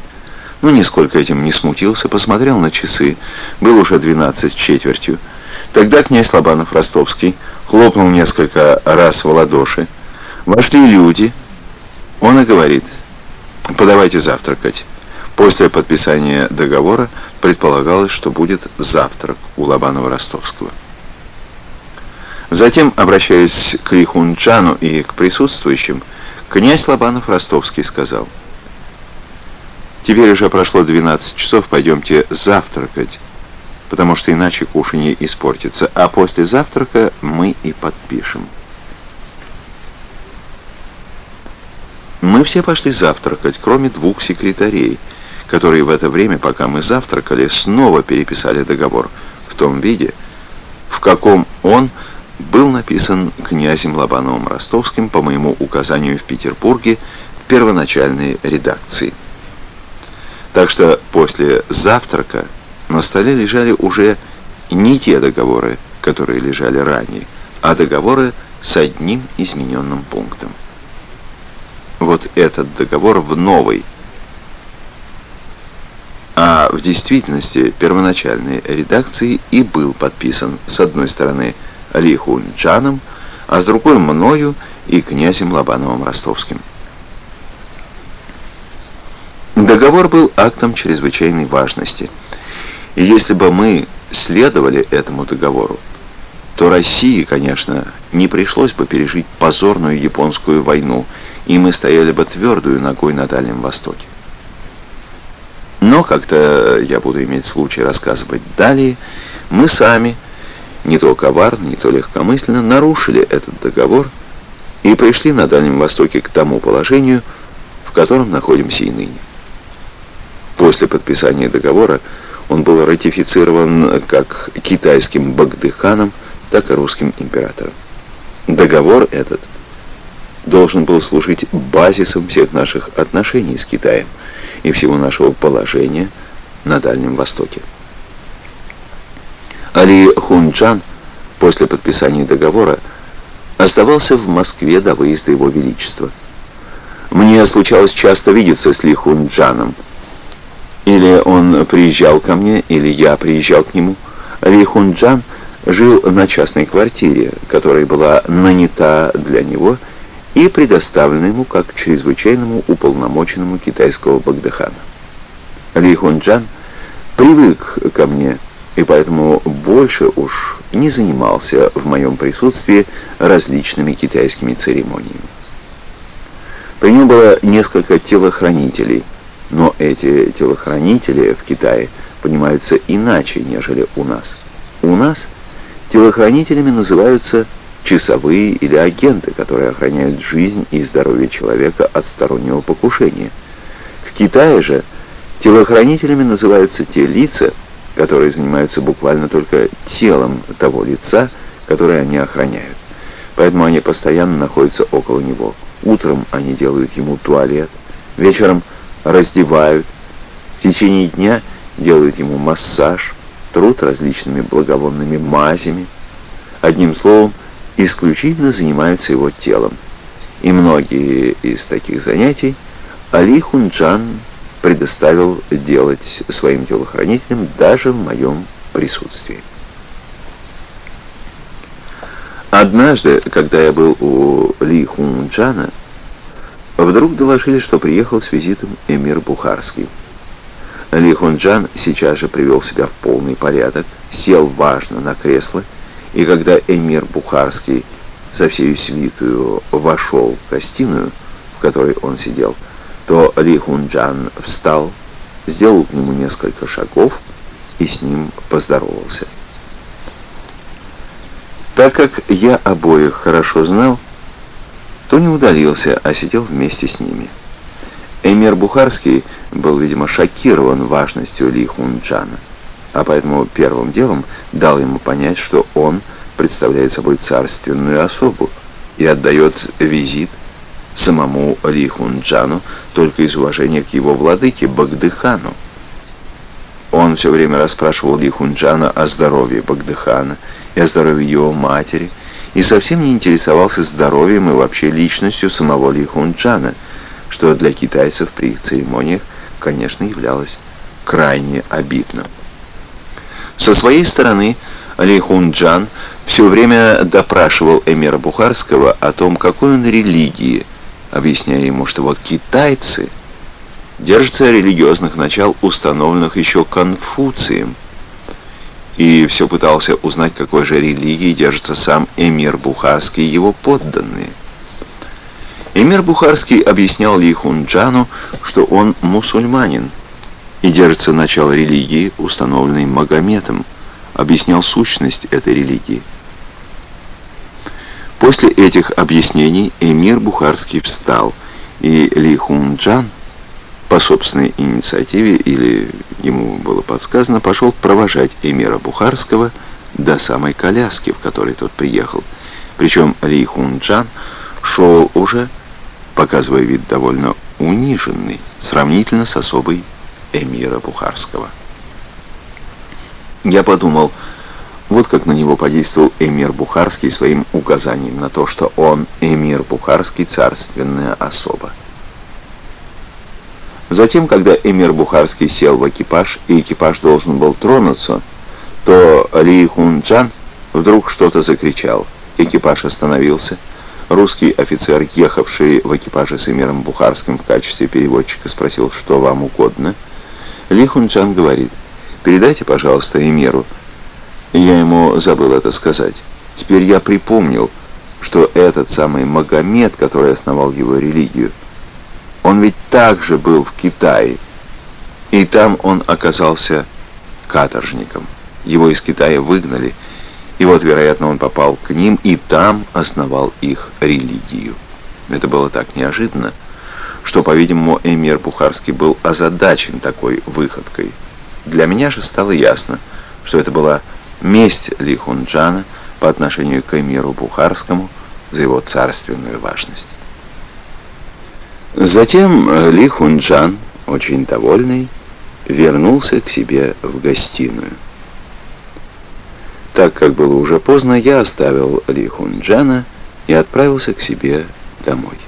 Но нисколько этим не смутился, посмотрел на часы. Было уже 12 с четвертью. Тогда князь Лобанов Ростовский хлопнул несколько раз в ладоши. Вошли люди. Он и говорит, подавайте завтракать. После подписания договора предполагалось, что будет завтрак у Лобанова Ростовского. Затем, обращаясь к Лихунчану и к присутствующим, князь Лобанов Ростовский сказал, «Теперь уже прошло 12 часов, пойдемте завтракать, потому что иначе кушанье испортится, а после завтрака мы и подпишем». Мы все пошли завтракать, кроме двух секретарей, которые в это время, пока мы завтракали, снова переписали договор в том виде, в каком он был написан князем Лобановым Ростовским по моему указанию в Петербурге в первоначальной редакции. Так что после завтрака на столе лежали уже не те договоры, которые лежали ранее, а договоры с одним измененным пунктом. Вот этот договор в новой, а в действительности первоначальной редакции и был подписан с одной стороны ли Хунчаном, а с другой мною и князем Лобановым Ростовским. Договор был актом чрезвычайной важности. И если бы мы следовали этому договору, то России, конечно, не пришлось бы пережить позорную японскую войну, и мы стояли бы твердую ногой на Дальнем Востоке. Но, как-то я буду иметь случай рассказывать далее, мы сами не то коварно, не то легкомысленно нарушили этот договор и пришли на Дальнем Востоке к тому положению, в котором находимся и ныне. После подписания договора он был ратифицирован как китайским Багдыханом, так и русским императором. Договор этот должен был служить базисом всех наших отношений с Китаем и всего нашего положения на Дальнем Востоке. Али Хунчан после подписания договора оставался в Москве до выезда Его Величества. Мне случалось часто видеться с Ли Хунчаном. Или он приезжал ко мне, или я приезжал к нему. Ли Хунчан жил на частной квартире, которая была нанята для него и предоставлена ему как чрезвычайному уполномоченному китайского Багдахана. Ли Хунчан привык ко мне и поэтому больше уж не занимался в моем присутствии различными китайскими церемониями. При нем было несколько телохранителей, но эти телохранители в Китае понимаются иначе, нежели у нас. У нас телохранителями называются часовые или агенты, которые охраняют жизнь и здоровье человека от стороннего покушения. В Китае же телохранителями называются те лица, которые занимаются буквально только телом того лица, которое они охраняют. Поэтому они постоянно находятся около него. Утром они делают ему туалет, вечером раздевают, в течение дня делают ему массаж, труд различными благовонными мазями. Одним словом, исключительно занимаются его телом. И многие из таких занятий Али Хунджан предоставил делать своим телохранителям даже в моем присутствии. Однажды, когда я был у Ли Хунджана, вдруг доложили, что приехал с визитом эмир Бухарский. Ли Хунджан сейчас же привел себя в полный порядок, сел важно на кресло, и когда эмир Бухарский со всей свитую вошел в гостиную, в которой он сидел, то Ли Хунджан встал, сделал к нему несколько шагов и с ним поздоровался. Так как я обоих хорошо знал, то не удалился, а сидел вместе с ними. Эмир Бухарский был, видимо, шокирован важностью Ли Хунджана, а поэтому первым делом дал ему понять, что он представляет собой царственную особу и отдает визит самому Ли Хунджану только из уважения к его владыке Багдыхану. Он все время расспрашивал Ли Хунджана о здоровье Багдыхана и о здоровье его матери, и совсем не интересовался здоровьем и вообще личностью самого Ли Хунджана – что для китайцев при их церемониях, конечно, являлось крайне обидным. Со своей стороны Ли Хунджан все время допрашивал эмира Бухарского о том, какой он религии, объясняя ему, что вот китайцы держатся религиозных начал, установленных еще Конфуцием, и все пытался узнать, какой же религии держится сам эмир Бухарский и его подданные. Эмир Бухарский объяснял Ли Хунджану, что он мусульманин и держится начало религии, установленной Магометом, объяснял сущность этой религии. После этих объяснений эмир Бухарский встал, и Ли Хунджан по собственной инициативе, или ему было подсказано, пошел провожать эмира Бухарского до самой коляски, в которой тот приехал. Причем Ли Хунджан шел уже показывая вид довольно униженный, сравнительно с особой эмира Бухарского. Я подумал, вот как на него подействовал эмир Бухарский своим указанием на то, что он, эмир Бухарский, царственная особа. Затем, когда эмир Бухарский сел в экипаж, и экипаж должен был тронуться, то Ли Хунчан вдруг что-то закричал. Экипаж остановился, Русский офицер, ехавший в экипаже с эмиром Бухарским в качестве переводчика, спросил, что вам угодно. Ли Хунчан говорит, передайте, пожалуйста, эмиру. Я ему забыл это сказать. Теперь я припомнил, что этот самый Магомед, который основал его религию, он ведь также был в Китае, и там он оказался каторжником. Его из Китая выгнали, и вот, вероятно, он попал к ним и там основал их религию. Это было так неожиданно, что, по-видимому, эмир Бухарский был озадачен такой выходкой. Для меня же стало ясно, что это была месть Ли Хунджана по отношению к эмиру Бухарскому за его царственную важность. Затем Ли Хунджан, очень довольный, вернулся к себе в гостиную. Так как было уже поздно, я оставил Ли Хунджана и отправился к себе домой.